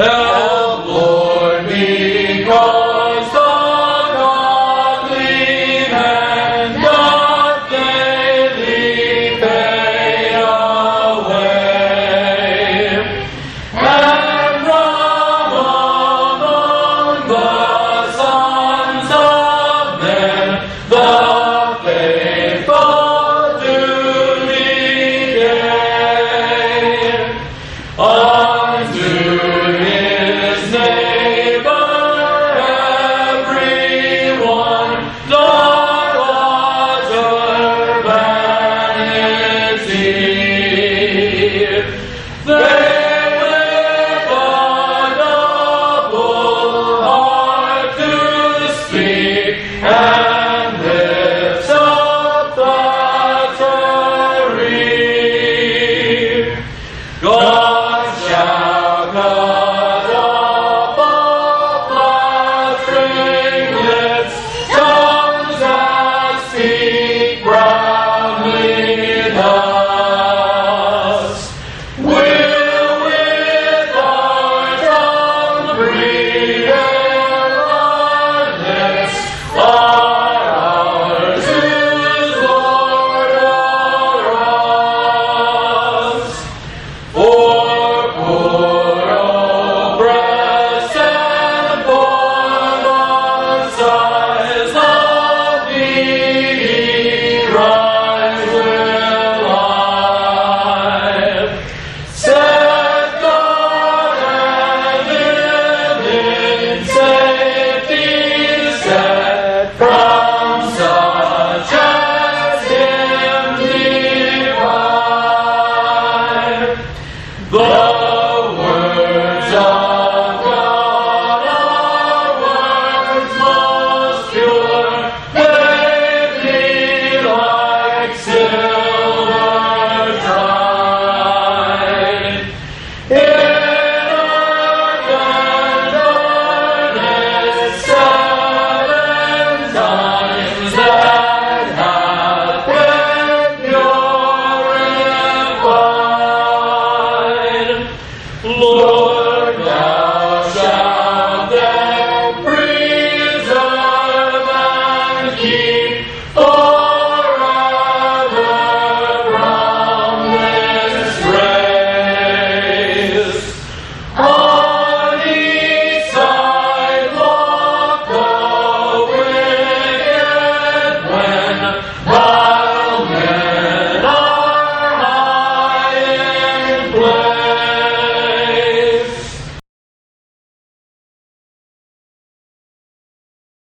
Help, Lord, because the godly daily away. And from among the sons of men the faithful do decay. Unto 我下课。King.